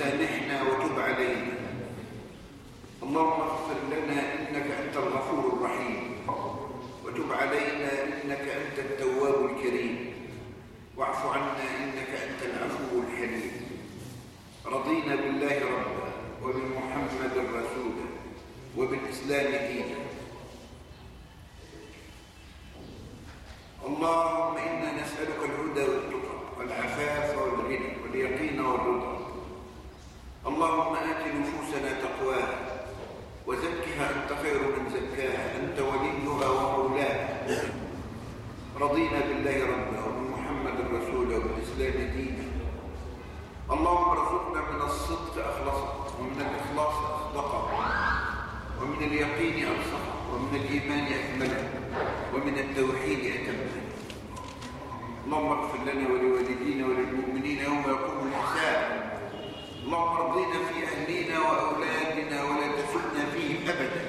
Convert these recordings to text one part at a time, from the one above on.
وسامحنا وتب علينا. اللهم اغفر لنا إنك أنت الغفور الرحيم. وتب علينا إنك أنت التواب الكريم. واعف عنا إنك أنت العفو الحليم. رضينا بالله ربا وبمحمد رسولا وبالإسلام دينا. اللهم إنا نسألك الهدى والتقى والعفاف والغنى واليقين والرضا. اللهم آت نفوسنا تقواها وزكها أنت خير من زكاها أنت وليها ومولاها. رضينا بالله ربا وبمحمد رسولا وبالإسلام دينا. اللهم ارزقنا من الصدق أخلصا ومن الإخلاص أصدقا ومن اليقين أبصقا ومن الإيمان أكملا ومن التوحيد أتملا اللهم اغفر لنا ولوالدينا وللمؤمنين يوم يقوم الحساب. اللهم ارضنا في أهلنا وأولادنا ولا تسدنا فيهم أبدا.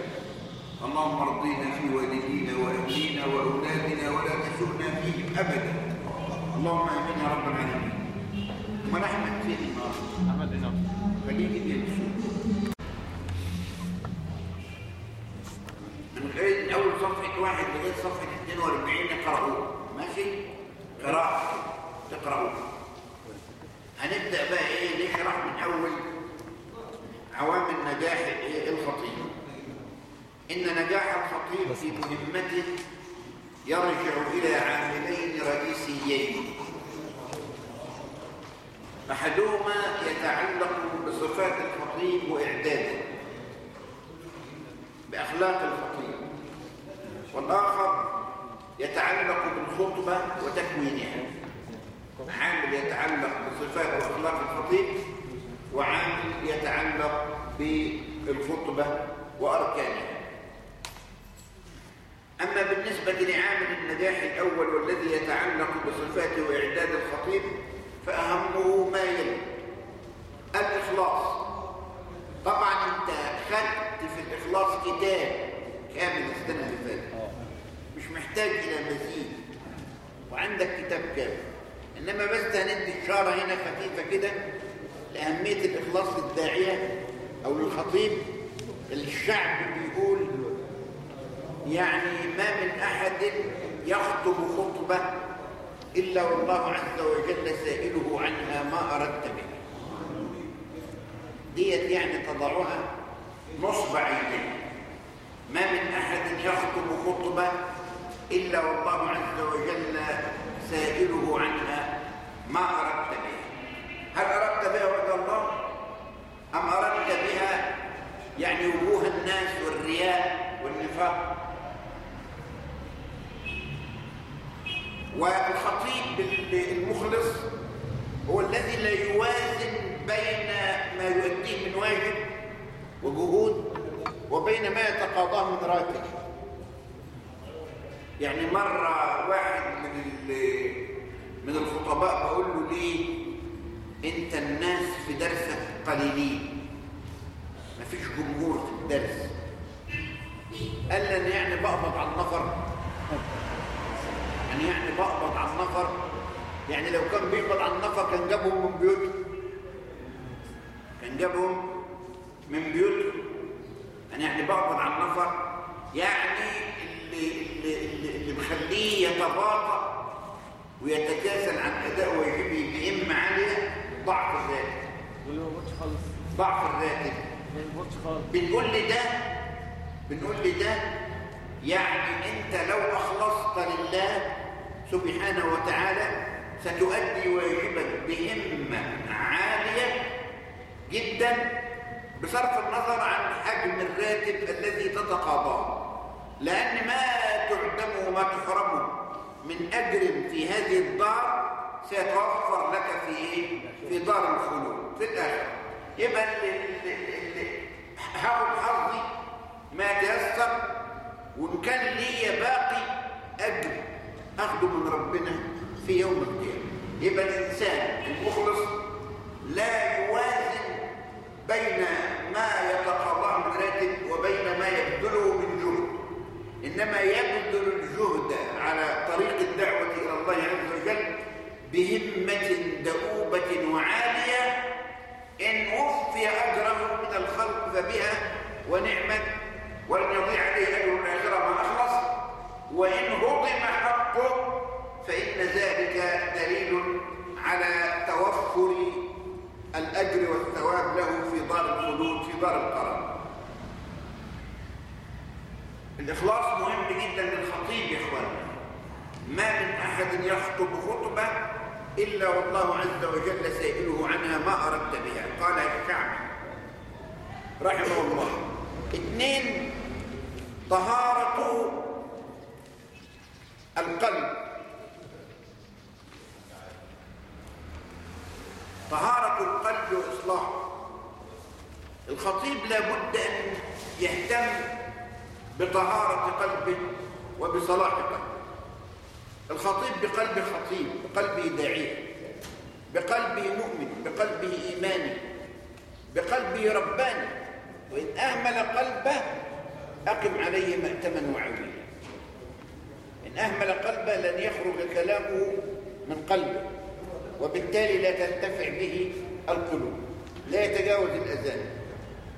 اللهم ارضنا في والدينا وأهلنا وأولادنا ولا تسدنا فيهم أبدا. اللهم آمين يا رب العالمين. فين النهارده؟ احمد هنا خليه يجي يمشي من غير أول صفحة واحد لغايه صفحة 42 اقرأوه ماشي؟ قراءة. تقرأوه هنبدأ بقى إيه؟ نشرح من أول عوامل نجاح الايه الخطيب إن نجاح الخطيب في مهمته يرجع إلى عاملين رئيسيين. أحدهما يتعلق بصفات الخطيب وإعداده بأخلاق الخطيب والآخر يتعلق بالخطبة وتكوينها. عامل يتعلق بصفات واخلاق الخطيب وعامل يتعلق بالخطبة وأركانها. أما بالنسبة لعامل النجاح الأول والذي يتعلق بصفات وإعداد الخطيب فأهمه ما يلي الإخلاص. طبعا أنت خدت في الإخلاص كتاب كامل اللي فاتت مش محتاج إلى مزيد وعندك كتاب كامل. إنما بس هندي إشارة هنا خفيفة كده لأهمية الإخلاص للداعية أو للخطيب الشعب بيقول يعني ما من أحد يخطب خطبة إلا والله عز وجل سائله عنها ما أردت به. ديت يعني تضعها نصب عينيه. ما من أحد يخطب خطبة إلا والله عز وجل سائله عنها ما أردت بها هل أردت بها وجه الله؟ أم أردت بها يعني وجوه الناس والرياء والنفاق؟ والخطيب المخلص هو الذي لا يوازن بين ما يؤديه من واجب وجهود وبين ما يتقاضاه من راتب. يعني مرة واحد من من الخطباء بقول له ليه انت الناس في درسك قليلين؟ مفيش جمهور في الدرس. قال لي أنا يعني بقبض على النفر. يعني يعني بقبض على النفر. يعني لو كان بيقبض على النفر كان جابهم من بيوتهم كان جابهم من بيوتهم أنا يعني بقبض على النفر. يعني اللي, اللي, اللي, اللي مخليه يتباطأ ويتكاسل عن أداء واجبه بهمه عاليه ضعف خالص؟ ضعف بيقبضش خالص؟ بنقول لي ده بنقول لي ده يعني أنت لو أخلصت لله سبحانه وتعالى ستؤدي واجبك بهمة عالية جدا بصرف النظر عن حجم الراتب الذي تتقاضاه. لأن ما تعدم وما تحرمه من أجر في هذه الدار سيتوفر لك في إيه؟ في دار الخلود. في الآخرة. يبقى هاخد حظي ما تيسر وإن كان لي باقي أجر أخده من ربنا في يوم القيامة. يبقى الإنسان المخلص لا يوازن بين ما يتقاضاه من راتب وبين ما يبذله من جهد. إنما يبذل الجهد على طريق الدعوة إلى الله عز وجل بهمة دؤوبة وعالية. إن بها ونعمت ولن يضيع عليه أجر الآخرة ما أخلص. وإن هضم حقه فإن ذلك دليل على توفر الأجر والثواب له في دار الخلود في دار القرار الإخلاص مهم جدا للخطيب يا إخواننا ما من أحد يخطب خطبة إلا والله عز وجل سائله عنها ما أردت بها. قال الشعب رحمه الله اثنين طهارة القلب. طهارة القلب وإصلاحه الخطيب لابد أن يهتم بطهارة قلبه وبصلاح قلبه الخطيب بقلب خطيب بقلبه داعية بقلبه مؤمن بقلبه إيماني بقلبه رباني. وإن أهمل قلبه أقم عليه مأتما وعويلا. إن أهمل قلبه لن يخرج كلامه من قلبه وبالتالي لا تنتفع به القلوب. لا يتجاوز الأذان.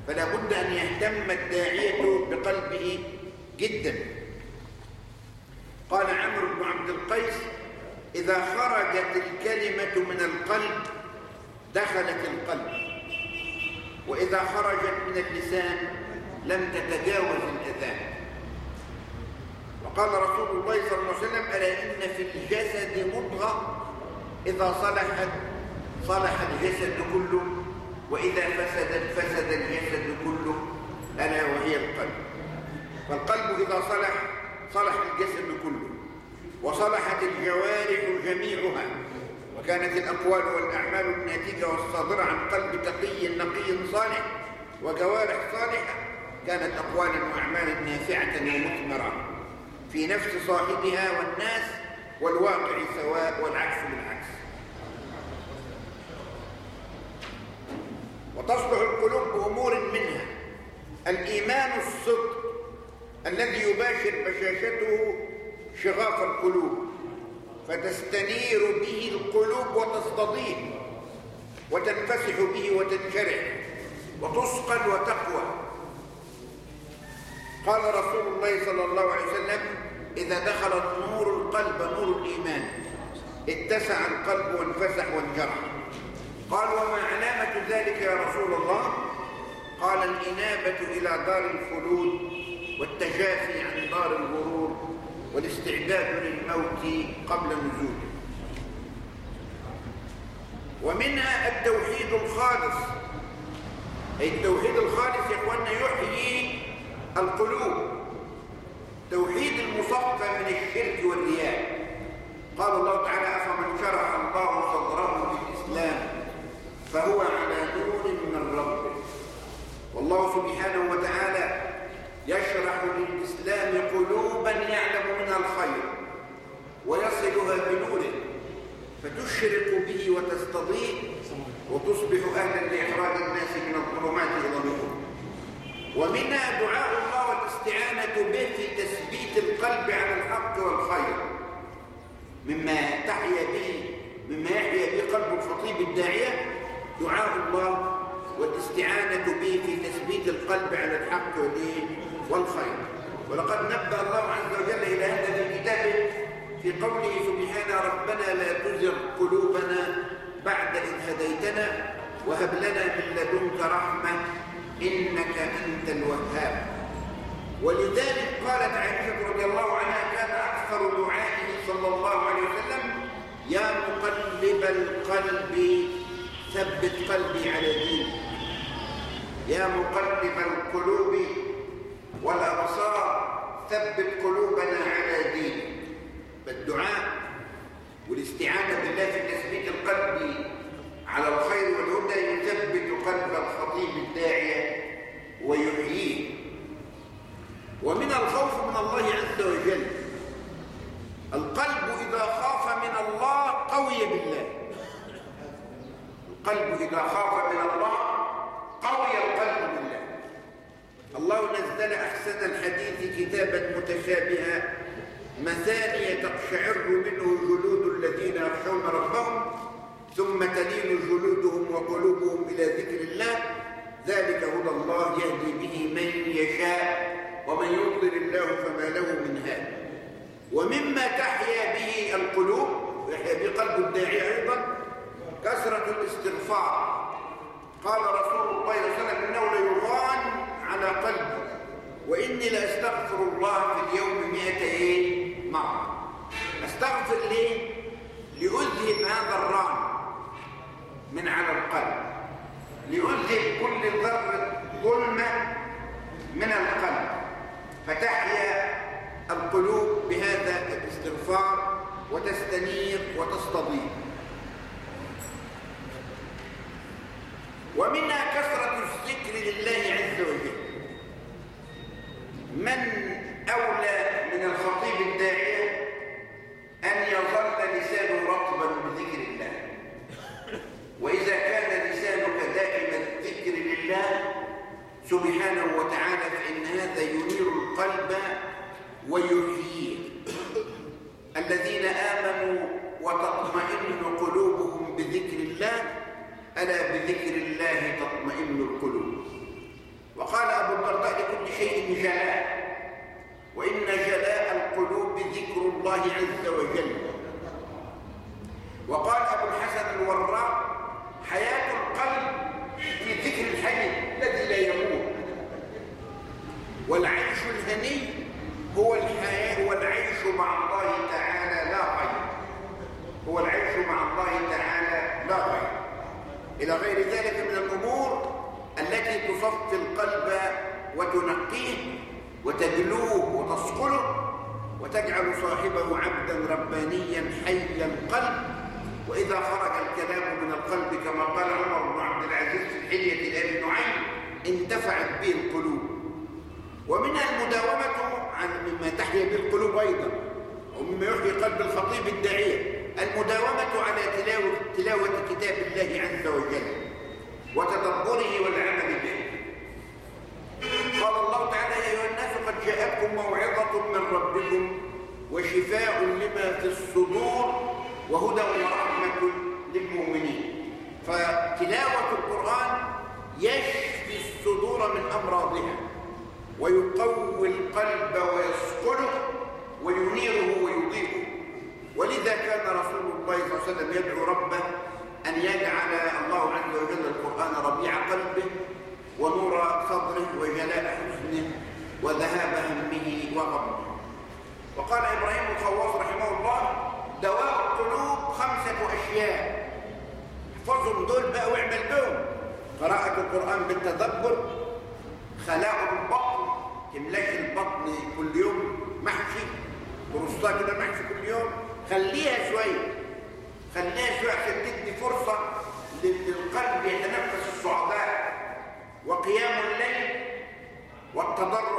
فلا بد أن يهتم الداعية بقلبه جدا. قال عمرو بن عبد القيس إذا خرجت الكلمة من القلب دخلت القلب. وإذا خرجت من اللسان لم تتجاوز الأذان. وقال رسول الله صلى الله عليه وسلم ألا إن في الجسد مضغة؟ إذا صلحت صلح الجسد كله. وإذا فسدت فسد الجسد كله ألا وهي القلب. فالقلب إذا صلح صلح الجسد كله وصلحت الجوارح جميعها وكانت الأقوال والأعمال الناتجة والصادرة عن قلب تقي نقي صالح وجوارح صالحة كانت أقوالا وأعمالا نافعة ومثمرة في نفس صاحبها والناس والواقع سواء والعكس بالعكس. وتصلح القلوب بأمور منها. الإيمان الصدق الذي يباشر بشاشته شغاف القلوب فتستنير به القلوب وتصطديه وتنفسح به وتنشرح وتسقل وتقوى. قال رسول الله صلى الله عليه وسلم إذا دخل نور القلب نور الإيمان اتسع القلب وانفسح وانجرح. قال وما علامة ذلك يا رسول الله؟ قال الإنابة إلى دار الخلود والتجافي عن دار الغرور والاستعداد للموت قبل نزوله. ومنها التوحيد الخالص. أي التوحيد الخالص يا إخواننا يحيي القلوب. توحيد المصفى من الشرك والرياء. قال الله تعالى أفمن شرح الله صدره للإسلام؟ فهو على نور من ربه والله سبحانه وتعالى يشرح للإسلام قلوبا يعلم منها الخير ويصلها بنوره فتشرق به وتستضيء وتصبح أهلا لإخراج الناس من الظلمات إلى النور. ومنها دعاء الله والاستعانة به في تثبيت القلب على الحق والخير. مما تحيا به مما يحيا به قلب الخطيب الداعية دعاء الله والاستعانة به في تثبيت القلب على الحق والخير. ولقد نبه الله عز وجل إلى هذا في كتابه في قوله سبحانه ربنا لا تزغ قلوبنا بعد إذ هديتنا وهب لنا من لدنك رحمة إنك أنت الوهاب. ولذلك قالت عائشة رضي الله عنها كان أكثر دعائه صلى الله عليه وسلم يا مقلب القلب ثبت قلبي على دينك يا مقلب القلوب والأبصار ثبت قلوبنا على دينك بالدعاء والاستعانة بالله في تثبيت القلب على الخير والهدى يثبت قلب الخطيب الداعية ويحييه. ومن الخوف من الله عز وجل القلب إذا خاف من الله قوي بالله. القلب إذا خاف من الله قوي القلب بالله. الله نزل أحسن الحديث كتابا متشابها. مثانية تقشعر منه جلود الذين يخشون ربهم ثم تلين جلودهم وقلوبهم إلى ذكر الله. ذلك هدى الله يهدي به من يشاء ومن يضلل الله فما له من هاد. ومما تحيا به القلوب ويحيا به قلب الداعي أيضا كثرة الاستغفار قال رسول الله صلى الله عليه وسلم إنه ليغان على قلبي وإني لأستغفر الله في اليوم مئة إيه؟ مرة أستغفر ليه؟ لأذهب هذا الران من على القلب لأذهب كل ذرة ظلمة من القلب فتحيا القلوب بهذا الاستغفار وتستنير وتستضيف ومنها كثرة الذكر لله عز وجل. من أولى من الخطيب الداعية أن يظل لسانه رطبا بذكر الله. وإذا كان لسانك دائما الذكر لله سبحانه وتعالى فإن هذا ينير القلب ويحييه. الذين آمنوا وتطمئن قلوبهم بذكر الله ألا بذكر الله تطمئن القلوب. وقال أبو الدرداء لكل شيء جلاء. وإن جلاء القلوب ذكر الله عز وجل. وقال أبو الحسن الوراق حياة القلب في ذكر الحي الذي لا يموت. والعيش الهني هو الحياة هو العيش مع الله تعالى لا غير هو العيش مع الله تعالى لا غير إلى غير ذلك من الأمور التي تصفي القلب وتنقيه وتدلوه وتصقله وتجعل صاحبه عبدا ربانيا حي القلب. وإذا خرج الكلام من القلب كما قال عمر بن عبد العزيز في حلية الآل نعيم اندفعت به القلوب. ومنها المداومة عن مما تحيا به القلوب أيضا ومما يحيي قلب الخطيب الداعية المداومة على تلاوة, تلاوة كتاب الله عز وجل وتدبره والعمل به. قال الله تعالى يا أيها الناس قد جاءتكم موعظة من ربكم وشفاء لما في الصدور وهدى ورحمة للمؤمنين. فتلاوة القرآن يشفي الصدور من أمراضها ويقوي القلب ويسقله وينيره ويضيئه ولذا كان رسول الله صلى الله عليه وسلم يدعو ربه أن يجعل الله عز وجل القرآن ربيع قلبه ونور صدره وجلاء حزنه وذهاب همه وغمه. وقال إبراهيم الخواص رحمه الله دواء القلوب خمسة أشياء. احفظهم دول بقى واعمل بهم قراءة القرآن بالتدبر. خلاء البطن. تملاش البطن كل يوم. محشي. ورصها كده محشي كل يوم. خليها شوية خليها شوية عشان تدي فرصة للقلب يتنفس الصعداء وقيام الليل والتضرع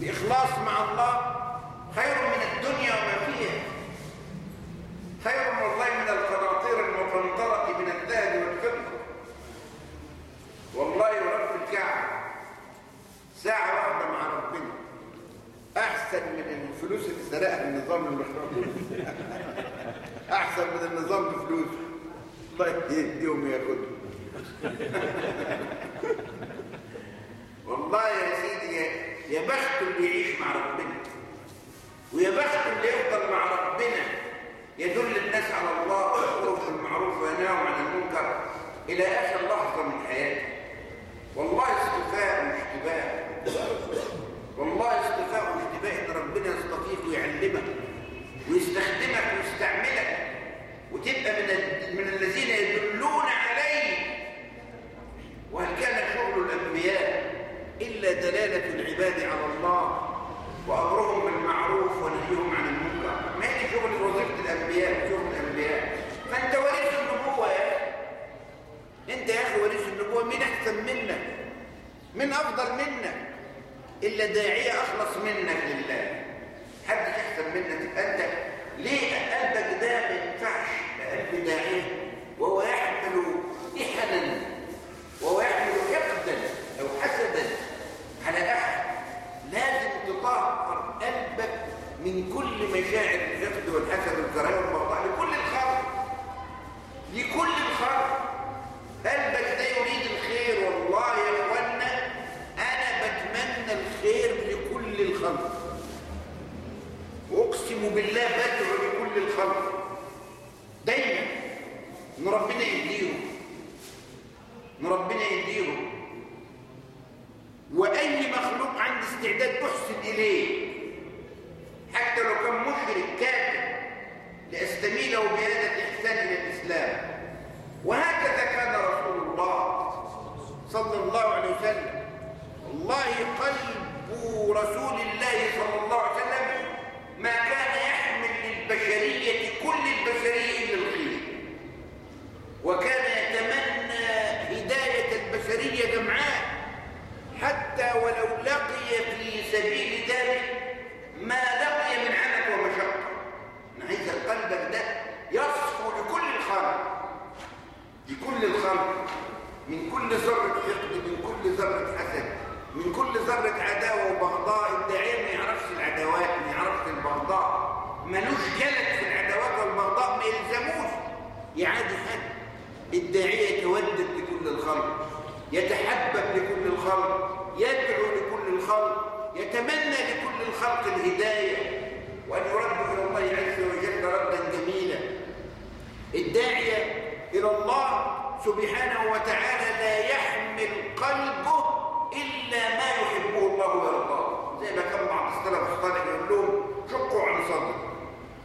الإخلاص مع الله خير من الدنيا وما فيها. خير والله من القناطير المقنطرة من الذهب والفضة. والله رب الكعبة ساعة واحدة مع ربنا. أحسن من الفلوس اللي سرقها النظام المحروم أحسن من النظام بفلوسه طيب إيه؟ إيه يوم ياخده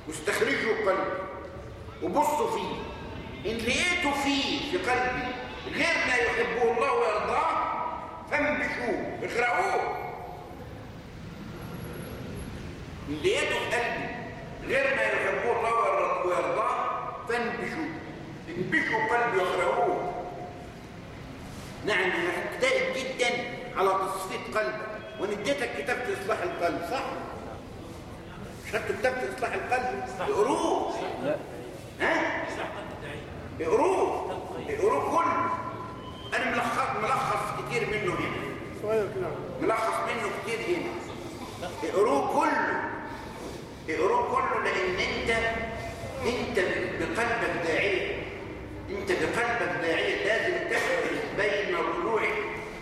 واستخرجوا قلبي. وبصوا فيه. إن لقيتوا فيه في قلبي غير ما يحبه الله ويرضاه فانبشوه اخرقوه إن لقيتوا في قلبي غير ما يحبه الله ويرضاه فانبشوه انبشوا قلبي واغرقوه. نعم هكتئب جدا على تصفية قلبك ونديتك كتاب لإصلاح القلب صح؟ كتبت كتاب إصلاح القلب. اقروه ها؟ اقروه اقروه كله. أنا ملخص ملخص كتير منه هنا. ملخص منه كتير هنا. اقروه كله. اقروه كله لأن انت أنت بقلبك داعية. أنت بقلبك داعية. لازم تفرق بين طلوع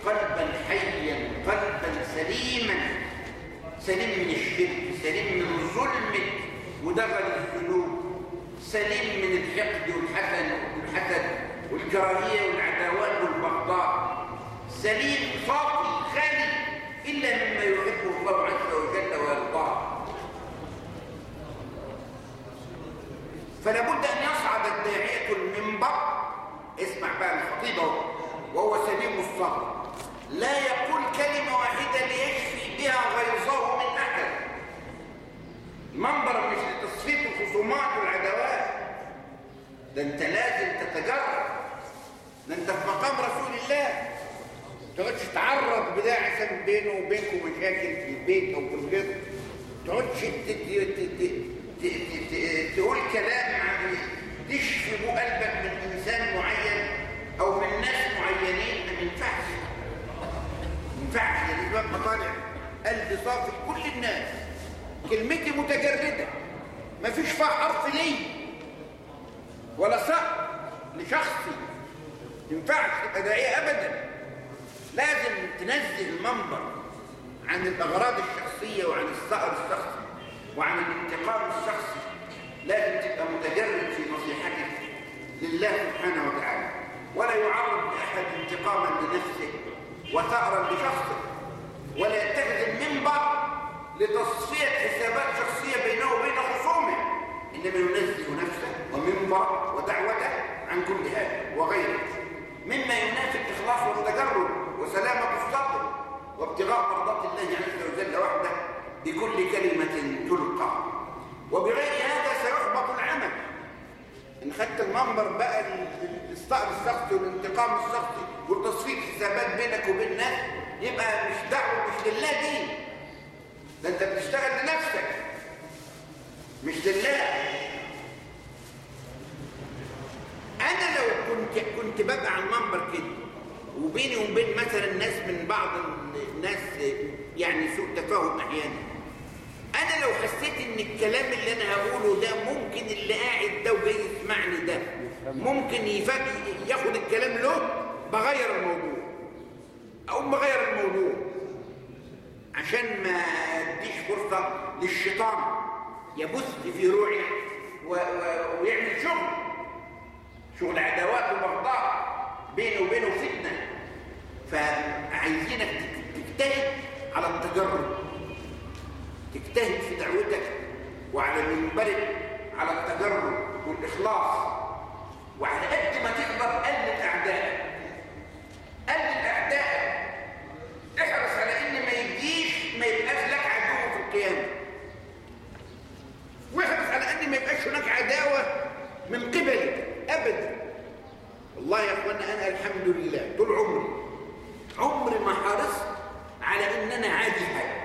قلبا حيا قلبا سليما. سليم من الشرك سليم من الظلم ودغل الذنوب. سليم من الحقد والحسن والحسد والكراهية والعداوات والبغضاء. سليم فاقي خالي إلا مما يحبه الله عز وجل ويرضاه. فلا بد أن يصعد الداعية المنبر. اسمع بقى الخطيبة وهو سليم الصبر لا يقول كلمة واحدة ليشفي بها غيظه من أحد. المنبر مش لتصفية الخصومات والعداوات ده أنت لازم تتجرب ده أنت في مقام رسول الله. تقعدش تتعرض بده عشان بينه وبينكم مشاكل في البيت أو في البيت تقعدش تقول كلام عن تشفي قلبك من إنسان معين أو من ناس معينين. ما ينفعش. ما ينفعش. لازم تبقى طالع. قلبي صافي لكل الناس. كلمتي متجردة. ما فيش فيها حرف لي. ولا صق لشخصي. ينفعش تبقى داعيه ابدا. لازم تنزل المنبر عن الأغراض الشخصية وعن الثأر الشخصي وعن الانتقام الشخصي. لازم تبقى متجرد في نصيحتك لله سبحانه وتعالى. ولا يعرض لأحد انتقاما لنفسه وثأرا لشخصه. ولا يتخذ المنبر لتصفية حسابات شخصية بينه وبين خصومه. إنما ينزه نفسه ومنبر ودعوته عن كل هذا وغيره. مما ينافي الإخلاص والتجرد وسلامة الصدر وابتغاء مرضات الله عز وجل وحده بكل كلمة تلقى. وبغير هذا سيحبط العمل. إن خدت المنبر بقى الاستقر الشخصي والانتقام الشخصي والتصفية حسابات بينك وبين الناس يبقى مش دعوة مش لله دين ده انت بتشتغل لنفسك مش لله. أنا لو كنت كنت ببقى على المنبر كده وبيني وبين مثلا ناس من بعض الناس يعني سوء تفاهم أحيانا. أنا لو حسيت إن الكلام اللي أنا هقوله ده ممكن اللي قاعد ده وجاي يسمعني ده ممكن يفاجئ ياخد الكلام له بغير الموضوع. أو بغير الموضوع. عشان ما أديش فرصة للشيطان يبث في روعي و... و... ويعمل شغل. شغل عداوات وبغضاء بينه وبينه فتنة. فعايزينك تجتهد على التجرد. تجتهد في دعوتك وعلى منبرك على التجرد والإخلاص. وعلى قد ما تقدر قلل أعدائك. قلل أعدائك. احرص على إن ما يجيش ما يبقاش لك عدو في القيامة. واحرص على إن ما يبقاش هناك عداوة من قبلك ابدا. والله يا اخوانا أنا الحمد لله طول عمري عمري ما حرصت على إن أنا عادي حد.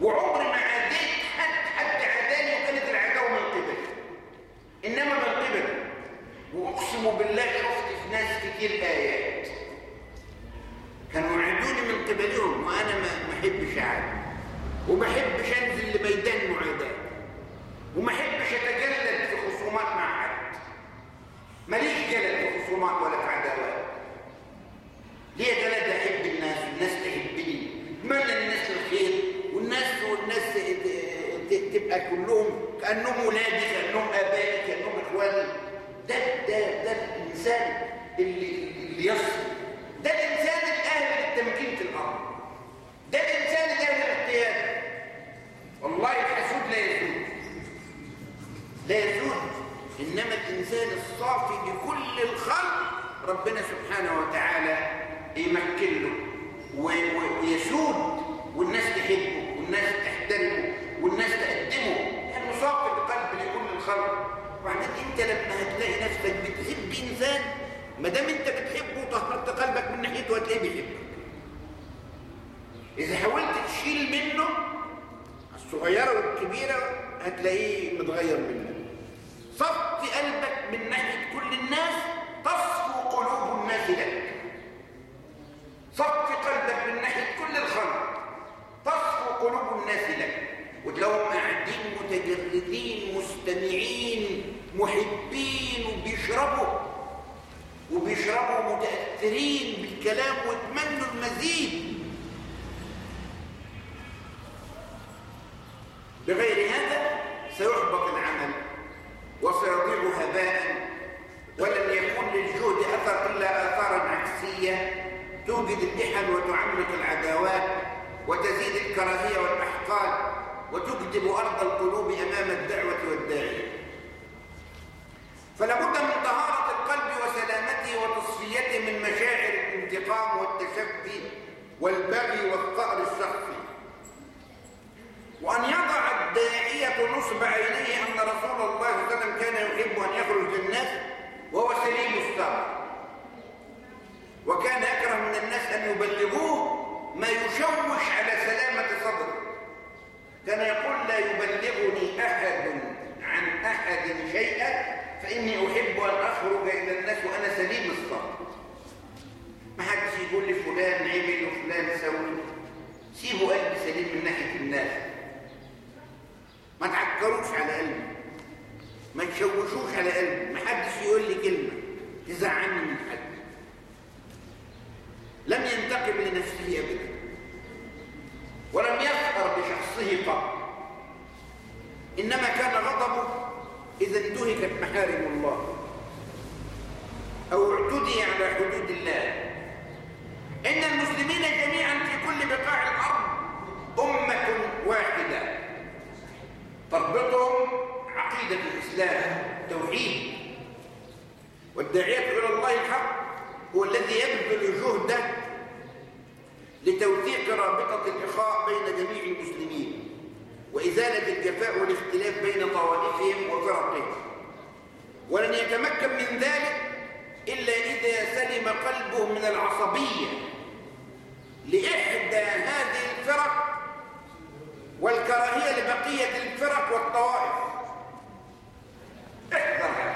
وعمري ما عاديت حد حد عاداني وكانت العداوة من قبلي. إنما من قبلي. وأقسم بالله شفت في ناس كتير آيات. كانوا يعدوني من قبلهم وأنا ما أحبش اعادي وما أحبش أنزل لميدان معاداه وما أحبش أتجلد في خصومات مع حد. ماليش جلد في خصومات ولا في عداوات. ليه جلد أحب الناس والناس تحبني؟ اتمنى الناس الخير؟ والناس والناس تبقى كلهم كأنهم ولادي كأنهم آبائي كأنهم إخواني. ده ده ده الإنسان اللي اللي يصل ده الإنسان الآهل للتمكين في الأرض. ده الإنسان الآهل للاجتهاد والله الحسود لا يسود لا يسود إنما الإنسان الصافي لكل الخلق ربنا سبحانه وتعالى يمكن له ويسود والناس تحبه والناس تحترمه والناس تقدمه. لأنه صافي القلب لكل الخلق. وبعدين أنت لما هتلاقي نفسك بتحب إنسان ما دام انت بتحبه وطهرت قلبك من ناحيته هتلاقيه بيحبك. إذا حاولت تشيل منه الصغيرة والكبيرة هتلاقيه متغير منك. صفت قلبك من ناحية كل الناس تصفو قلوب الناس لك. صفت قلبك من ناحية كل الخلق تصفو قلوب الناس لك. وتلاقيهم قاعدين متجردين مستمعين محبين وبيشربوا. وبيشربوا متأثرين بالكلام ويتمنوا المزيد. بغير هذا سيحبط العمل وسيضيع هباء ولن يكون للجهد أثر إلا آثارا عكسية توجد الإحن وتعمق العداوات وتزيد الكراهية والأحقاد وتكذب أرض القلوب أمام الدعوة والداعيه فلا بد من طهارة القلب وسلامته وتصفيته من مشاعر الانتقام والتشفي والبغي والثأر الشخصي وأن يضع الداعية نصب عينيه أن رسول الله صلى الله عليه وسلم كان يحب أن يخرج للناس وهو سليم الصدر وكان يكره من الناس أن يبلغوه ما يشوش على سلامة صدره. كان يقول لا يبلغني أحد عن أحد شيئا فإني أحب أن أخرج إلى الناس وأنا سليم الصدر ما حدش يقول لي فلان عمل وفلان سوي. سيبوا قلبي سليم من ناحية الناس. ما تعكروش على قلبي. ما تشوشوش على قلبي. ما حدش يقول لي كلمة. تزعلني من حد. لم ينتقم لنفسه أبدا. ولم يفخر بشخصه قط إنما كان غضبه إذا انتهكت محارم الله. أو اعتدي على حدود الله. إن المسلمين جميعا في كل بقاع الأرض أمة واحدة. تربطهم عقيدة الإسلام توحيد والداعية إلى الله الحق هو الذي يبذل جهده لتوثيق رابطة الإخاء بين جميع المسلمين. وإزالة الجفاء والاختلاف بين طوائفهم وفرقهم. ولن يتمكن من ذلك إلا إذا سلم قلبه من العصبية لإحدى هذه الفرق والكراهية لبقية الفرق والطوائف. احذر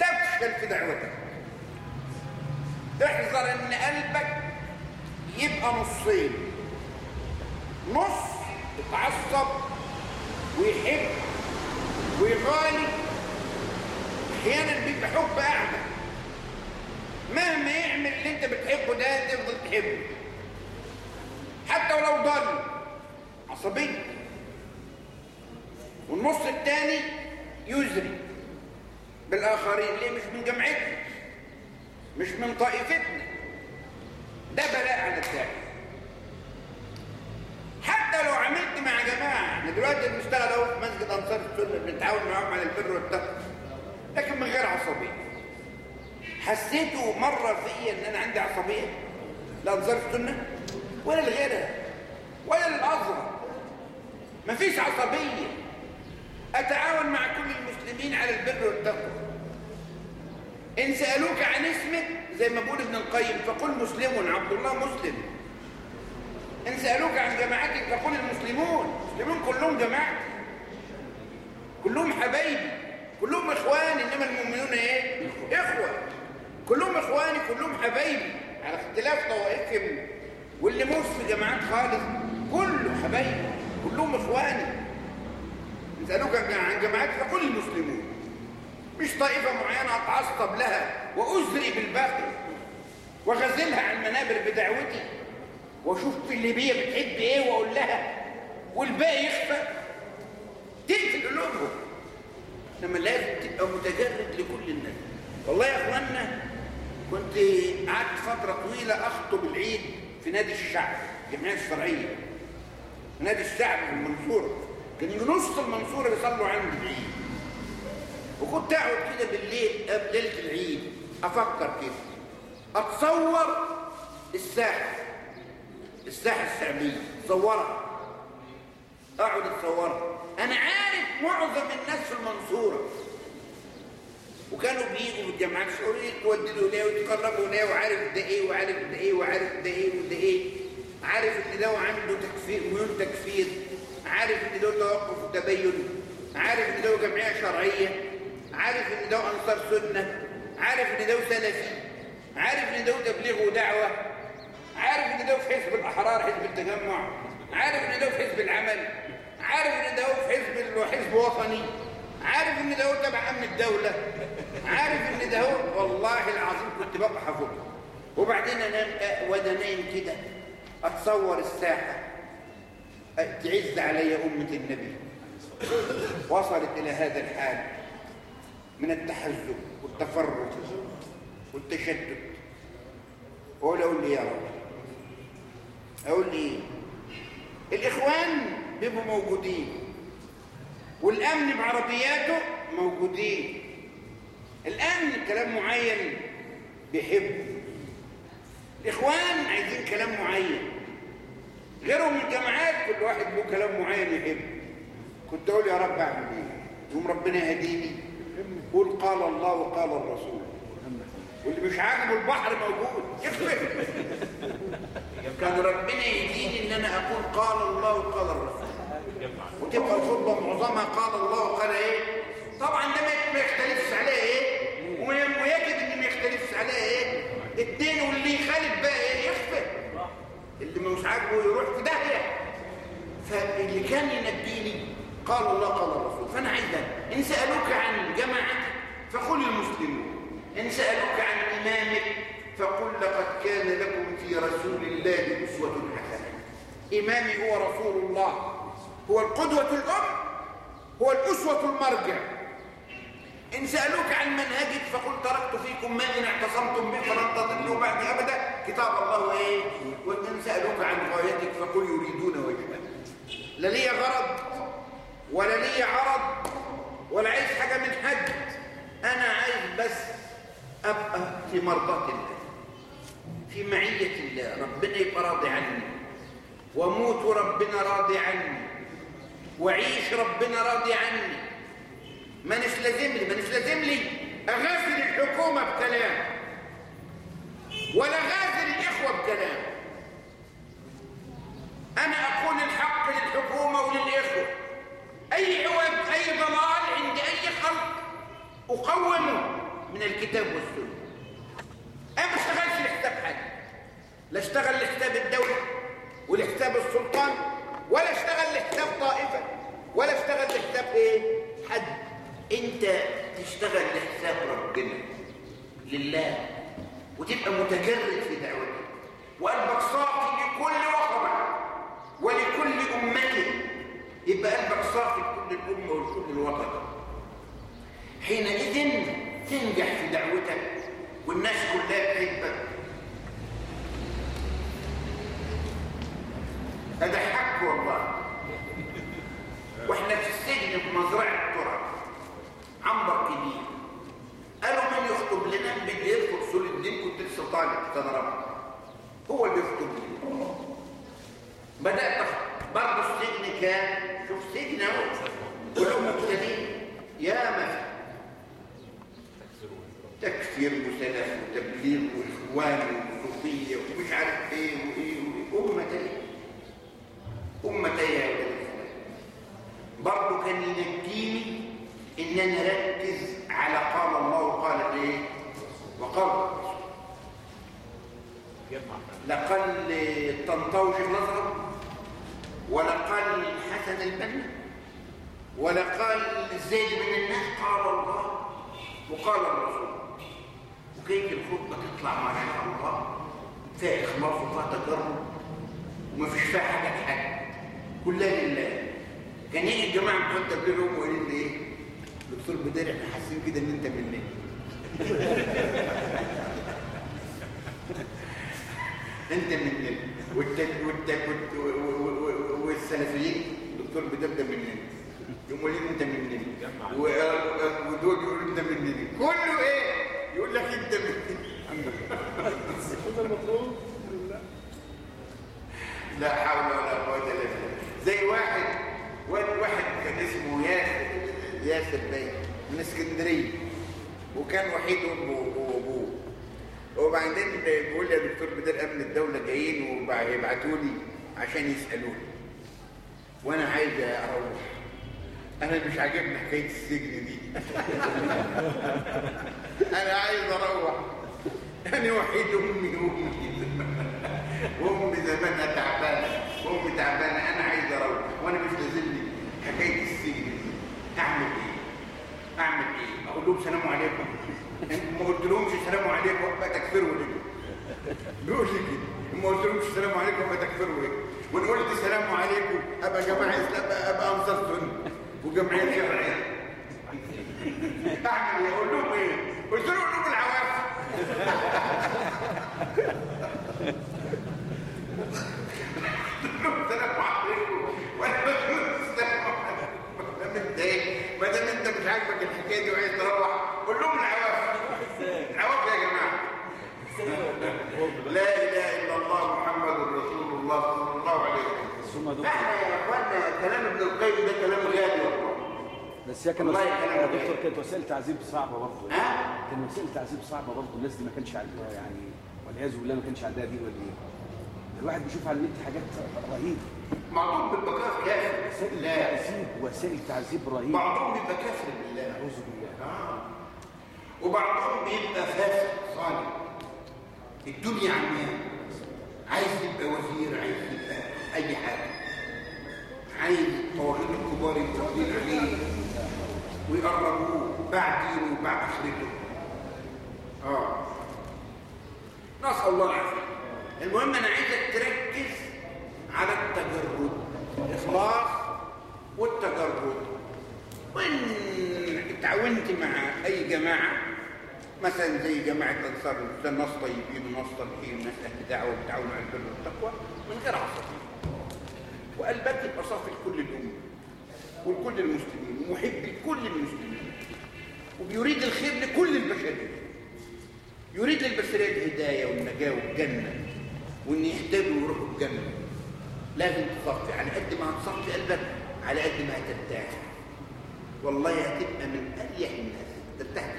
تفشل في دعوتك. احذر إن قلبك يبقى نصين. نص يتعصب ويحب ويغالي. أحيانا بيبقى حب أعمى. مهما يعمل اللي أنت بتحبه ده تفضل تحبه. حتى ولو ضل عصبية والنص الثاني يزري. بالآخرين. ليه؟ مش من جمعتنا مش من طائفتنا. ده بلاء على الداعي حتى لو عملت مع جماعة إحنا دلوقتي بنشتغل اهو في مسجد أنصار السنة بنتعاون معاهم على البر والتقوى. لكن من غير عصبية. حسيتوا مرة فيا إن أنا عندي عصبية لأنصار السنة ولا لغيرها ولا للأزهر. مفيش عصبية. أتعاون مع كل المسلمين على البر والتقوى. إن سألوك عن اسمك زي ما بيقول ابن القيم فقل مسلم عبد الله مسلم. إن سألوك عن جماعتك فقل المسلمون. المسلمون كلهم جماعتي كلهم حبايبي. كلهم إخواني. إنما المؤمنون إيه؟ إخوة. كلهم إخواني. كلهم حبايبي. على اختلاف طوائفهم. واللي موش في جماعات خالص. كله حبايبي. كلهم إخواني. إن سألوك عن جماعتك فقل المسلمون مش طائفة معينة أتعصب لها وأزري بالباقي. وغزلها على المنابر بدعوتي. وأشوف في الليبيه بتحب إيه وأقول لها والباقي يخفى. تقتل قلوبهم. إنما لازم تبقى متجرد لكل الناس. والله يا اخوانا كنت قعدت فترة طويلة أخطب العيد في نادي الشعب الجمعيه الشرعية. نادي الشعب في المنصورة. كان نص المنصورة بيصلوا عندي العيد. وكنت أقعد كده بالليل قبل ليلة العيد أفكر كده. أتصور الساحة. الساحة الشعبية. صورها. اقعد اتصورها أنا عارف معظم الناس المنصورة. وكانوا بيجوا في الجامعات الشعورية يتوددوا ليه ويتقربوا ليه وعارف ده إيه وعارف ده إيه وعارف ده إيه وده إيه. عارف إن ده عنده تكفير ميول تكفير. عارف إن ده توقف التبين عارف إن ده جمعية شرعية. عارف إن ده أنصار سنة. عارف إن ده سلفي. عارف إن ده تبليغ ودعوة. عارف إن ده في حزب الأحرار حزب التجمع. عارف إن ده في حزب العمل. عارف إن ده في حزب حزب وطني؟ عارف إن هو تبع أمن الدولة؟ عارف إن هو والله العظيم كنت ببقى حافظه وبعدين انام وأنا نايم كده أتصور الساحه تعز علي أمة النبي. وصلت إلى هذا الحال من التحزب والتفرق والتشتت. أقول لي يا رب أقول لي الإخوان بيبقوا موجودين. والأمن بعربياته موجودين. الامن كلام معين بيحبه. الإخوان عايزين كلام معين. غيرهم من الجماعات كل واحد له كلام معين يحبه. كنت أقول يا رب أعمل إيه؟ يوم ربنا يهديني. قول قال الله وقال الرسول. واللي مش عاجبه البحر موجود. يكفي كان ربنا يديني إن أنا اكون قال الله وقال الرسول. معظمها قال الله وقال إيه؟ طبعا ده ما- يختلفش عليه إيه؟ وي- ويجب إن ما يختلفش عليه إيه؟ اتنين واللي يخالف بقى إيه؟ يخفى. اللي مش عاجبه يروح في داهية. فاللي كان ينجيني قال الله قال الرسول. فأنا عايز. إن سألوك عن جماعتك فقل المسلمون. إن سألوك عن إمامك فقل لقد كان لكم في رسول الله أسوة حسنة. إمامي هو رسول الله. هو القدوة الأم. هو الأسوة المرجع. إن سألوك عن منهجك فقل تركت فيكم ما إن اعتصمتم به فلن تضلوا بعد أبدا. كتاب الله إيه؟ وإن سألوك عن غايتك فقل يريدون وجهه لا لي غرض ولا لي عرض ولا عايز حاجة من حد. أنا عايز بس أبقى في مرضاة الله في معية الله. ربنا يبقى راضي عني. وأموت وربنا راضي عني. وعيش ربنا راضي عني. مانيش لازم لي مانيش لازم لي. أغازل الحكومة بكلام. ولا غازل الإخوة بكلام. أنا أقول الحق للحكومة وللإخوة. أي عوج أي ضلال عند أي خلق اقومه من الكتاب والسنة. أنا ما اشتغلش لحساب حد. لا أشتغل لحساب الدولة ولحساب السلطان. ولا اشتغل لحساب طائفة. ولا اشتغل لحساب إيه؟ حد. أنت تشتغل لحساب ربنا. لله. وتبقى متجرد في دعوتك وقلبك صافي لكل وطن ولكل امته يبقى قلبك صافي لكل الأمة ولكل الوطن. حينئذ تنجح في دعوتك. والناس كلها تحبك هذا حق والله. وإحنا في السجن في مزرعة تراب عنبر كبير. قالوا من يخطب لنا؟ بالليل في اصول الدين؟ كنت لسه طالب سنه هو اللي يخطب لي بدأت برضه السجن كان شوف سجن أهو. كلهم مبتدئين يا ما تكفير وسلف وتبليغ وإخوان وصوفية ومش عارف إيه وإيه وإيه. امتين امتين يا ولد الإسلام. برضه كان ينجيني إن أنا أركز على قال الله وقال إيه؟ وقال الطنطاوي شيخ الازهر ولا قال حسن البنا ولا قال زيد من الناس قال الله وقال الرسول. وكيف الخطبة تطلع شاء الله؟ فيها إخلاص وفيها تجرب ومفيش فيها حاجة لحد كلها لله. كان يجي الجماعة بتوع التبليغ هم يقولوا لي إيه؟ دكتور بدر إحنا حاسين كده إن أنت مننا أنت مننا والت... والت... والت... و- و- و- والسلفيين دكتور بدر ده مننا يقوموا لي أنت مننا و... و- ودول يقولوا أنت مننا كله إيه؟ يقول لك أنت مننا هذا المطلوب لا حول ولا قوة إلا بالله زي واحد واحد كان اسمه ياسر ياسر باين من اسكندرية وكان وحيد أمه وأبوه. وبعدين بيقول لي يا دكتور بدر أمن الدولة جايين ويبعتوا لي عشان يسألوني وأنا عايز أروح. أنا مش عاجبني حكاية السجن دي. أنا عايز أروح. أنا وحيد أمي وأمي وامي زمانها تعبانه وامي تعبانة. أنا عايز أروح وأنا مش لازمني حكاية السجن دي أعمل إيه؟ أعمل إيه؟ أقول لهم سلام عليكم ما قلت لهمش سلام عليكم أبقى تكفروا ليه؟ بيقول لي كده ما قلت لهمش السلام عليكم أبقى تكفروا إيه؟ وان قلت سلام عليكم أبقى جماعة إسلام أبقى, أنصار سنة وجمعية شرعية أعمل إيه؟ أقول لهم إيه؟ قلت لهم قلوب العواف السلام عليكم وأنا بقول السلام عليكم ما دام انت إيه ما دام انت مش عاجبك الحكاية دي وعايز تروح قول لهم العواف العواف يا جماعة لا اله الا الله محمد رسول الله صلى الله عليه وسلم ثم دكتور إحنا يا اخوانا كلام ابن القيم ده كلام غالي والله بس هي كان يا جميل. دكتور كانت وسائل تعذيب صعبة برضه. ها؟ كان وسائل تعذيب صعبة برضه الناس دي ما كانش عندها يعني والعياذ بالله ما كانش عندها دين ولا إيه. الواحد بيشوف على النت حاجات رهيبة. بعضهم بيبقى كافر وسائل لا. تعذيب وسائل تعذيب رهيبة. بعضهم بيبقى كافر بالله أعوذ بالله. آه. وبعضهم بيبقى فاسد صالح الدنيا عمياء عايز يبقى وزير عايز يبقى أي حاجة. عايز طواغيت الكبار يتوكلين عليه. ويقربوه بعد دينه وبعد أخرته. آه. نسأل الله العافية. المهم أنا عايزك تركز على التجرد. الاخلاص والتجرد. وإن اتعاونت مع أي جماعة مثلا زي جماعة انصار الاسلام ناس طيبين وناس صالحين وناس أهل دعوه وبتعاونوا على البر والتقوى من غير عصبية. وقلبك يبقى صافي لكل الأمة. ولكل المسلمين ومحب لكل المسلمين وبيريد الخير لكل البشرية. يريد للبشرية الهداية والنجاة والجنة وإن يهتدوا ويروحوا الجنة. لازم تصفي على قد ما هتصفي قلبك على قد ما هترتاح. والله هتبقى من أريح الناس. ترتاح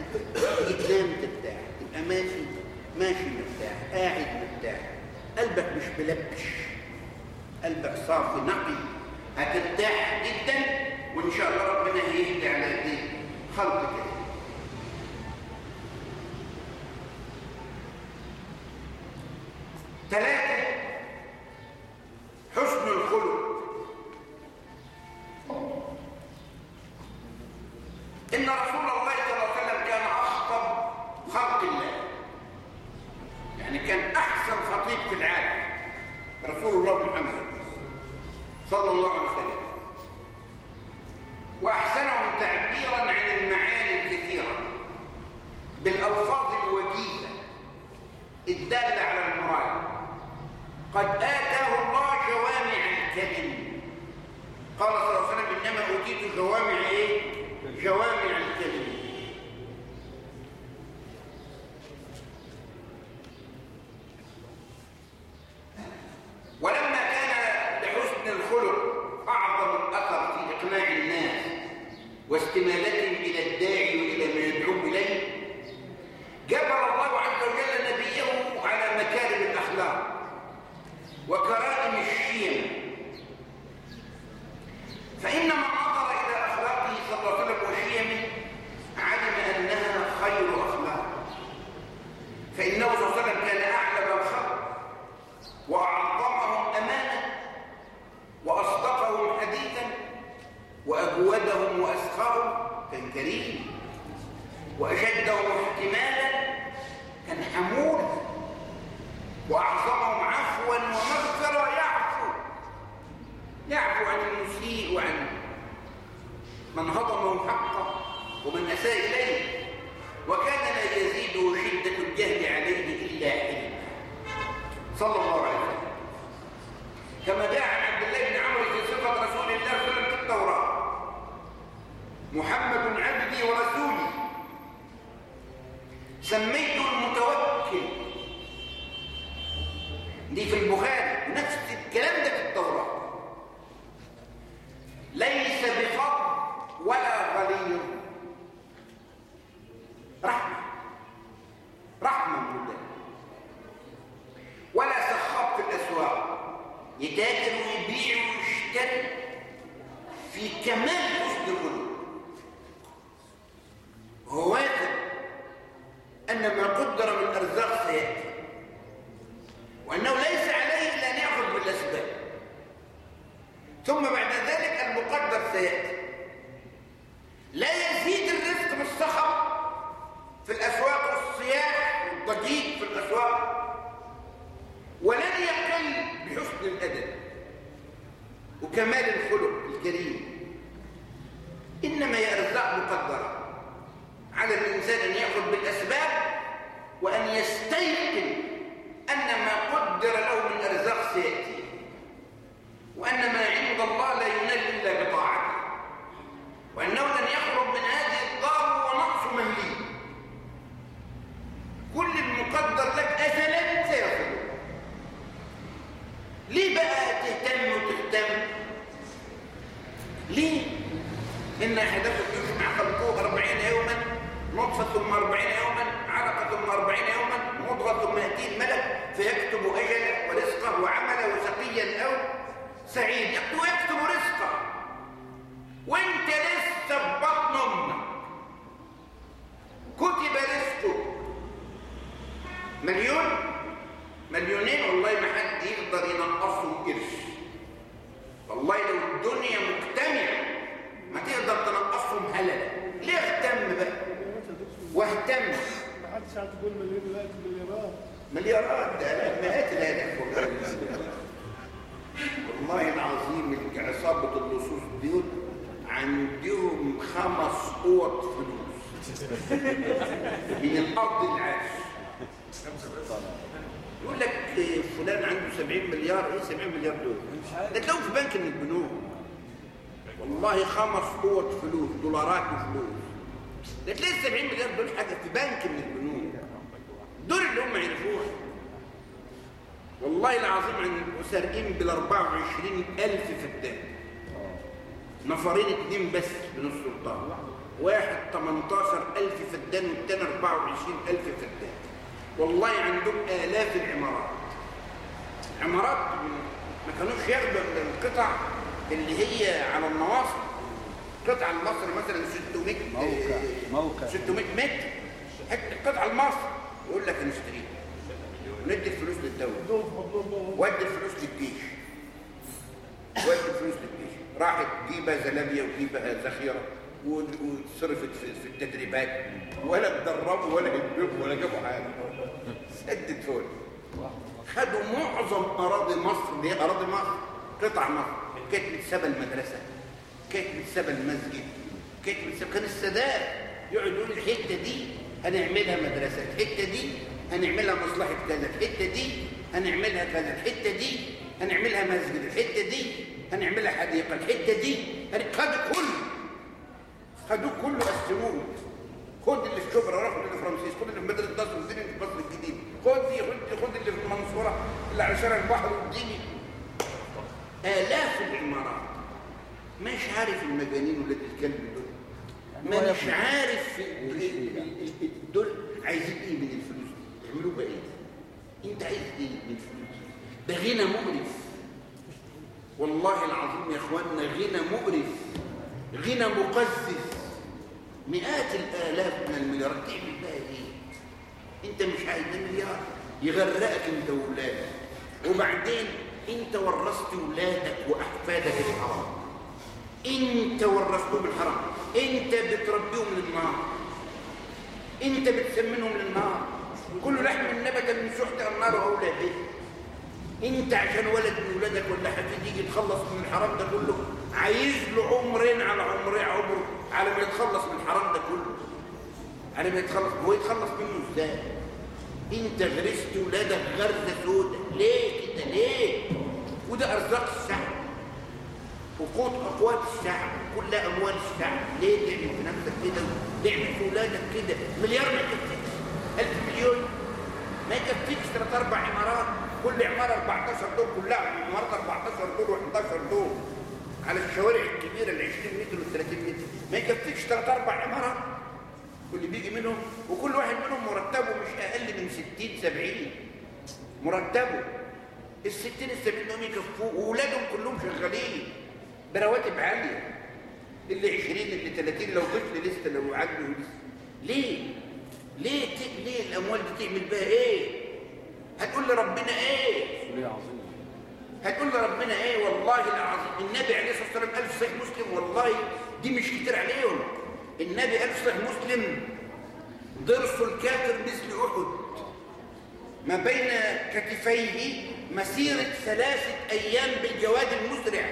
تنام ترتاح تبقى ماشي ماشي مرتاح قاعد مرتاح. قلبك مش ملبش قلبك صافي نقي. هترتاح جدا وإن شاء الله ربنا هيهدي على ايديك خلق كده ثلاثة حسن الخلق. إن رسول الله صلى الله عليه وسلم كان أخطب خلق محمد عبدي ورسولي. سميته المتوكل. دي في البخاري نفس الكلام ده في التوراة ليس بفضل ولا غليظ رحمة رحمة من الله ولا سخاب في الأسواق يتاجر ويبيع ويشتري في كمال حسن الخلق هو واثق أن ما قدر من أرزاق سيأتي وأنه ليس عليه إلا أن يأخذ بالأسباب ثم بعد ذلك المقدر سيأتي لا يزيد الرزق بالصخب في الأسواق والصياح والضجيج في الأسواق ولن يقل بحسن الأدب وكمال الخلق الكريم إنما هي أرزاق مقدرة على الإنسان أن يأخذ بالأسباب وأن يستيقن أن ما قدر له من أرزاق سيأتي وأن ما عند الله لا ينال إلا بطاعته وأنه لن يخرج من هذه الدار ونقص من لي كل المقدر لك أزلا سيصل ليه بقى تهتم وتهتم ليه إن أحدكم نطفة ثم أربعين يوما علقة ثم أربعين يوما مضغة ثم يأتيه الملك فيكتب أجله ورزقه وعمله وشقيا أو سعيد. يكتب ويكتب رزقه وانت لسه في بطن أمك. كتب رزقه. مليون؟ مليونين؟ والله ما حد يقدر ينقصهم قرش. والله لو الدنيا مجتمعة ما تقدر تنقصهم هلل. ليه اهتم بقى؟ واهتم. ما حدش يقول مليون دلوقتي باليابان مليارات؟ ده مئات الالاف والله العظيم عصابة اللصوص دول عندهم خمس قوط فلوس. من الأرض العاش يقول لك فلان عنده 70 مليار إيه 70 مليار دول؟ ده تلاقوا في بنك من البنوك. والله خمس قوط فلوس دولارات وفلوس. ده تلاقي ال 70 مليار دول حاجة في بنك من البنوك. دول اللي هم يعرفوها. والله العظيم عن سارقين بال 24 ألف فدان نفرين اتنين بس من السلطان. واحد 18 ألف فدان والتاني 24 ألف فدان والله عندهم آلاف العمارات. عمارات ما كانوش ياخدوا القطع اللي هي على النواصي قطعة المصري مثلا 600 موقع موقع. 600 متر. حتة القطعه المصري. يقول لك هنشتريها. ندي الفلوس حضنهم ودي الفلوس للجيش. ودي الفلوس للجيش. راحت جيبة زلابية وجيبة ذخيرة و- وتصرفت في في التدريبات. ولا اتدربوا ولا هدبوا ولا جابوا حاجة. سدت فول خدوا معظم أراضي مصر. اللي هي أراضي مصر. قطع مصر. كانت متسابه المدرسة. كانت متسابه المسجد. كانت متسابه كان السادات يقعد يقول الحتة دي. هنعملها مدرسة. الحتة دي هنعملها مصلحة كذا الحته دي هنعملها كذا الحته دي هنعملها مسجد الحته دي هنعملها حديقة الحته دي. خدوا كله خدوه كله قسموه خد اللي في شبرا روح اللي في رمسيس خد اللي في نصر واديني اللي في مصر الجديد. خد دي خد دي خد اللي في المنصورة اللي على شارع البحر واديني آلاف العمارات. مش عارف المجانين ولاد الكلب دول. ما مش. عارف بقى؟ دول عايزين إيه من الفلوس؟ يعملوا بقى إيه انت عايز إيه من الفلوس دي؟ ده غنى مقرف. والله العظيم يا اخواننا غنى مقرف. غنى مقزز. مئات الآلاف من المليارات. تعمل بقى إيه؟ انت مش عايز مليار يغرقك انت واولادك وبعدين انت ورثت ولادك وأحفادك الحرام. انت ورثتهم الحرام. انت بتربيهم للنار. انت بتسمنهم للنار. كل لحم نبت من سحت النار أولى به انت عشان ولد من ولادك ولا حد يجي يتخلص من الحرام ده كله عايز له عمرين على عمر عمره على ما يتخلص من الحرام ده كله. على ما يتخلص هو يتخلص منه إزاي؟ انت غرست ولادك غرزة سوداء ليه كده؟ ليه؟ وده أرزاق الشعب. وقوت اقوات الشعب. كلها أموال الشعب. ليه تعمل في نفسك كده؟ تعمل في ولادك كده. مليار من كده 1000 مليون. ما انت ثلاث أربع عمارات. كل عمارة 14 دور كلها. عمارة 14 دور و11 دور. على الشوارع الكبيرة ال 20 متر وال 30 متر. ما انت ثلاث أربع عمارات. كل بيجي منهم. وكل واحد منهم مرتبه مش أقل من 60 70 مرتبه. ال 60 ال 70 دول يكفوه. واولادهم كلهم شغالين. برواتب عالية. اللي 20 اللي 30 لو طفل لسه لو عجله لسه ليه؟ ليه ليه الأموال دي تعمل بها إيه؟ هتقول لربنا إيه؟ عظيمة. هتقول لربنا إيه؟ والله العظيم. النبي عليه الصلاة والسلام قال في صحيح مسلم والله دي مش كتير عليهم. النبي قال في صحيح مسلم ضرس الكافر مثل أحد. ما بين كتفيه مسيرة ثلاثة أيام بالجواد المسرع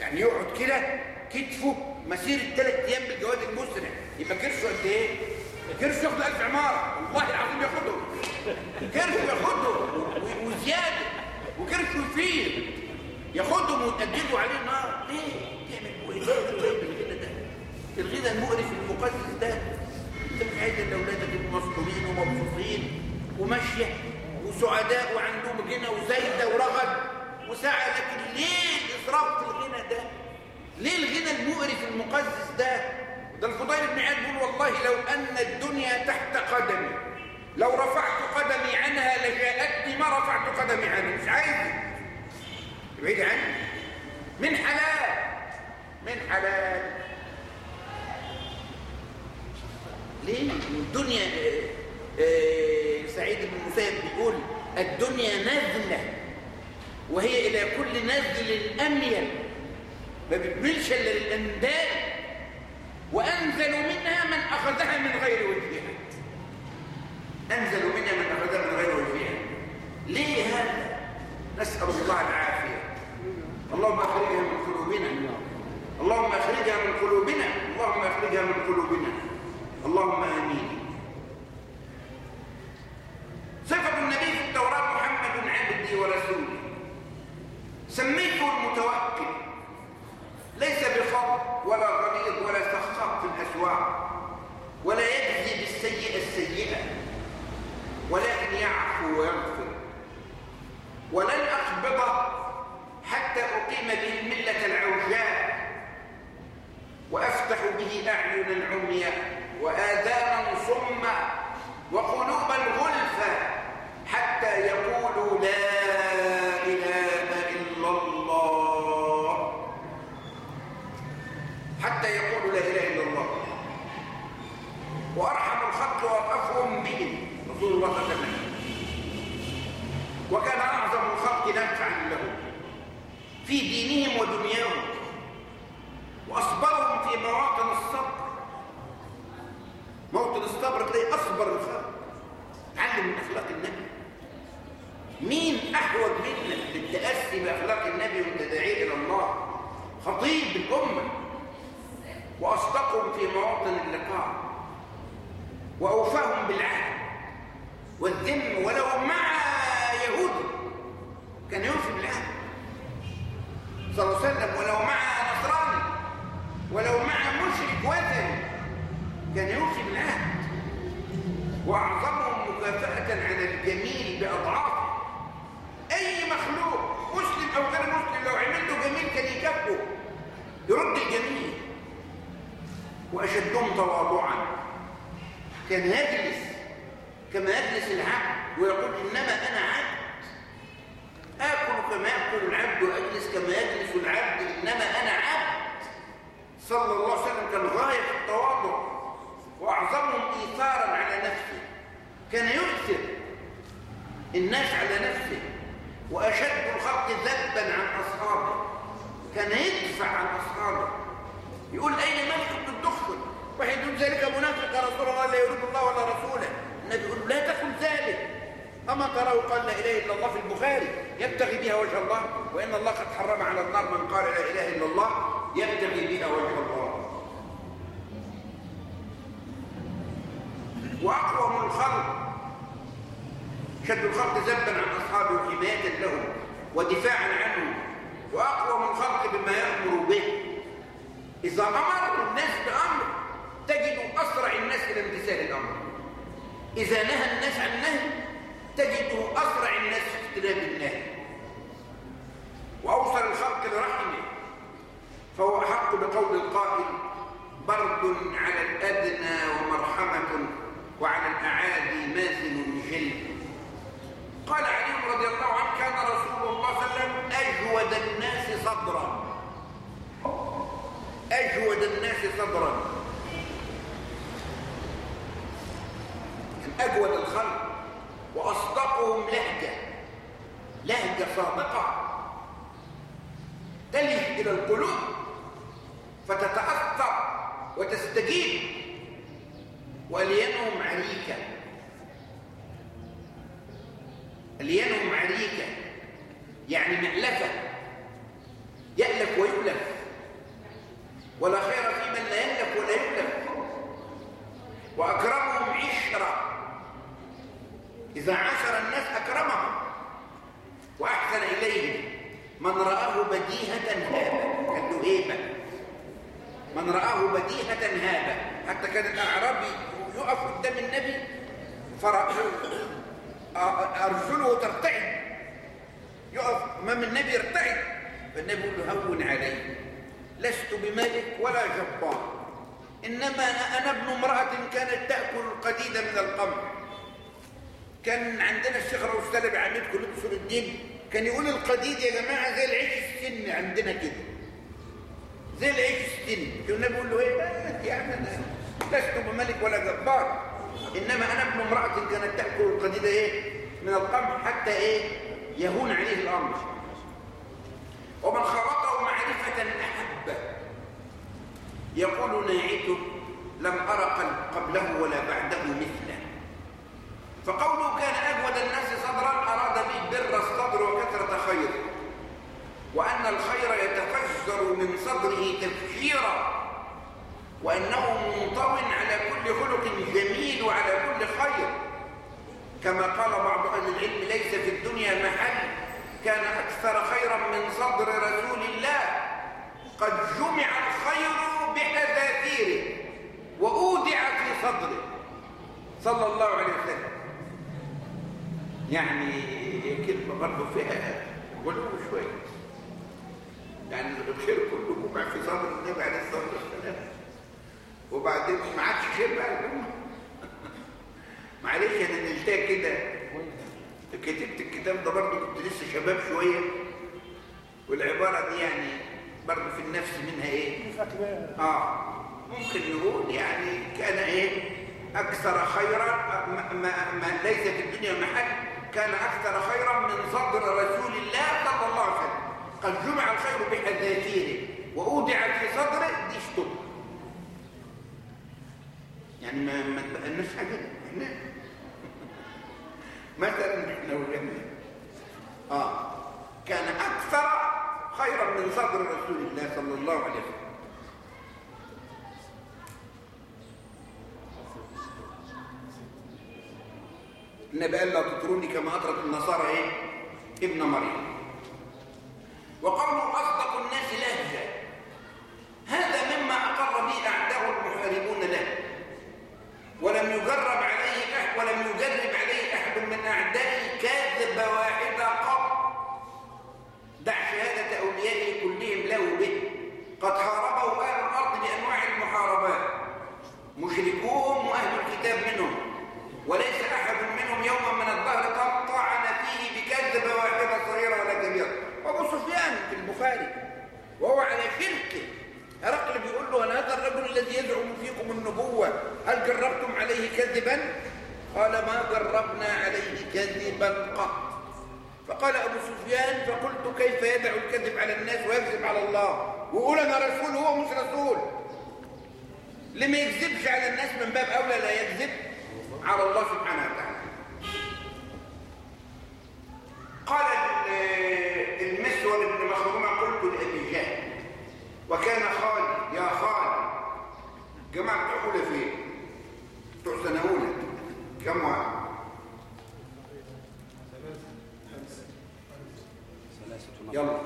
يعني يقعد كده كتفه مسيرة ثلاث أيام بالجواد المسرع يبقى كرشه قد إيه؟ كرشه ياخد 1000 عمارة والله العظيم ياخده كرشه ياخده و- وزيادة وكرشه يفيد ياخدهم ويتأججوا عليه النار ليه؟ تعمل بالغنى ده؟ الغنى المقرف المقزز ده انت مش عايز ان أولادك يبقوا ومبسوطين وماشية وسعداء وعندهم غنى وزايدة ورغد وسعه لكن ليه في الغنى ده؟ ليه الغنى المقرف المقزز ده؟ ده الفضيل بن عياض بيقول والله لو أن الدنيا تحت قدمي لو رفعت قدمي عنها لجاءتني ما رفعت قدمي عنها. مش عايز. بعيد عني. من حلال. من حلال. ليه؟ الدنيا آه، آه، سعيد بن المسيب بيقول الدنيا نزلة وهي إلى كل نزل أميل ما بتملش إلا للأندال وأنزل منها من أخذها من غير وجهها أنزل منها من أخذها من غير وجهها ليه هذا؟ نسأل الله العافية اللهم أخرجها من قلوبنا اللهم أخرجها من قلوبنا اللهم أخرجها من قلوبنا اللهم آمين صفة النبي في التوراة محمد عبدي ورسولي سميته المتوكل ليس بفضل ولا غليظ ولا سخاء في الأسواق ولا يجزي بالسيئة السيئة ولكن يعفو ويغفر ولن أقبضه حتى أقيم به الملة العوجاء وأفتح به أعينا عمياء وآذانا صما وقلوبا غلفا حتى يقولوا لا إله إلا الله حتى يقولوا لا إله إلا الله وأرحم الخلق وأرأفهم بهم رسول الله صلى الله عليه وسلم وكان أعظم الخلق نفعا لهم في دينهم ودنياهم وأصبرهم في مواطن الصبر موطن الصبر تلاقي أصبر الخلق تعلم من أخلاق النبي مين أحوج منك للتأسي بأخلاق النبي والتداعي إلى الله؟ خطيب الأمة. وأصدقهم في مواطن اللقاء. وأوفاهم بالعهد. والذم ولو مع يهودي كان يوفي بالعهد. صلى الله عليه وسلم ولو مع نصراني ولو مع مشرك وثني كان يوفي بالعهد. وأعظمهم مكافاه على الجميل بأضعاف اي أو غير مسلم لو عمل له جميل كان يكافئه يرد الجميل. وأشدهم تواضعا. كان يجلس. كما يجلس العبد ويقول إنما أنا عبد. آكل كما يأكل العبد وأجلس كما يجلس العبد. إنما أنا عبد. صلى الله عليه وسلم كان غاية التواضع. وأعظمهم إيثارا على نفسه. كان يؤثر. الناس على نفسه. وأشد الخلق ذبا عن أصحابه. كان يدفع عن أصحابه. يقول أين ملك بن الدخل واحد يقول ذلك منافق يا رسول الله لا يريد الله ولا رسوله. النبي يقول لا تقل ذلك. أما تراه قال لا إله إلا الله في البخاري. يبتغي بها وجه الله وإن الله قد حرم على النار من قال لا إله إلا الله يبتغي بها وجه الله. وأقوم الخلق شد الخلق ذبا عن أصحابه حماية لهم ودفاعا عنهم وأقوم الخلق بما يأمر به. إذا أمر الناس بأمر تجد أسرع الناس إلى امتثال الأمر. إذا نهى الناس عن نهي تجده أسرع الناس في اجتناب النهي. وأوصل الخلق لرحمه فهو أحق بقول القائل برد على الأدنى ومرحمة وعلى الأعادي ماثل جل قال علي رضي الله عنه كان رسول الله صلى الله عليه وسلم أجود الناس صدرا. أجود الناس صدرا. أجود الخلق وأصدقهم لهجة. لهجة صادقة تلج إلى القلوب فتتأثر وتستجيب. وأليانهم عريكة أليانهم عريكة يعني مألفة. يألف ويؤلف. ولا خير في من لا يألف ولا يؤلف. وأكرمهم عشرة. إذا عاشر الناس أكرمهم. وأحسن إليهم. من رآه بديهة هابة. كان له من رآه بديهة هابة. حتى كان الأعرابي يقف قدام النبي. أرجله ترتعد. يقف أمام النبي يرتعد. فالنبي يقول له هون علي. لست بملك ولا جبار. إنما أنا أنا ابن امرأة كانت تأكل القديد من القمح كان عندنا الشيخ رؤوف سلبي عميد كلية أصول الدين. كان يقول القديد يا جماعة زي العيش السن عندنا كده. زي العيش السن. كنا بنقول له إيه يا عم لست بملك ولا جبار. إنما أنا ابن امرأة كانت تأكل القديد إيه؟ من القمح حتى إيه؟ يهون عليه الأمر. ومن خلطه معرفة احبه يقول ناعته لم قل- قبله ولا بعده مثله. فقوله كان أجود الناس صدرا أراد به بر الصدر وكثرة خيره. وأن الخير يتفجر من صدره تفجيرا. وأنه منطو كل خلق جميل وعلى كل خير. كما قال بعض أهل العلم ليس في الدنيا محل كان أكثر خيرا من صدر رسول الله. قد جمع الخير بحذافيره وأودع في صدره. صلى الله عليه وسلم. يعني كلمة برضه فيها غلو شوية يعني الخير كله جمع في صدر النبي عليه الصلاة والسلام. وبعدين ما عادش خير بقى معلش أنا نلتها كده. كتبت الكتاب ده برضه كنت لسه شباب شوية. والعبارة دي يعني برضه في النفس منها؟ فاكرها آه. ممكن نقول يعني كان إيه؟ أكثر خيرا ما, ما, ليس في الدنيا محل كان أكثر خيرا من صدر رسول الله صلى الله عليه وسلم. قد جمع الخير بحذافيره وأودع في صدره دي اشتب يعني ما ما تبقناش حاجة. إحنا مثلا إحنا وجدنا آه. كان أكثر خيرا من صدر رسول الله صلى الله عليه وسلم. النبي قال لا تطروني كما أطرت النصارى إيه؟ ابن مريم. وقوله أصدق الناس لهجة هذا مما أقر به أعداء المحاربون له ولم يجرب عليه أحد ولم يجرب عليه أحد من أعدائه كذب واحدة قط دع شهادة أوليائه كلهم له به قد حاربه أهل الأرض بأنواع المحاربات مشركوهم وأهل الكتاب منهم وليس أحد منهم يوما من الدهر قد طعن فيه بكذب واحدة صغيرة ولا كبيرة وأبو سفيان في البخاري وهو على شركه هرقل بيقول له أنا هذا الرجل الذي يزعم فيكم النبوة هل جربتم عليه كذبا؟ قال ما جربنا عليه كذبا قط. فقال أبو سفيان فقلت كيف يدع الكذب على الناس ويكذب على الله؟ ويقول أنا رسول وهو مش رسول. لما يكذبش على الناس من باب أولى لا يكذب على الله سبحانه وتعالى. قال ال- المسور بن مخرومة قلت لأبي وكان يلا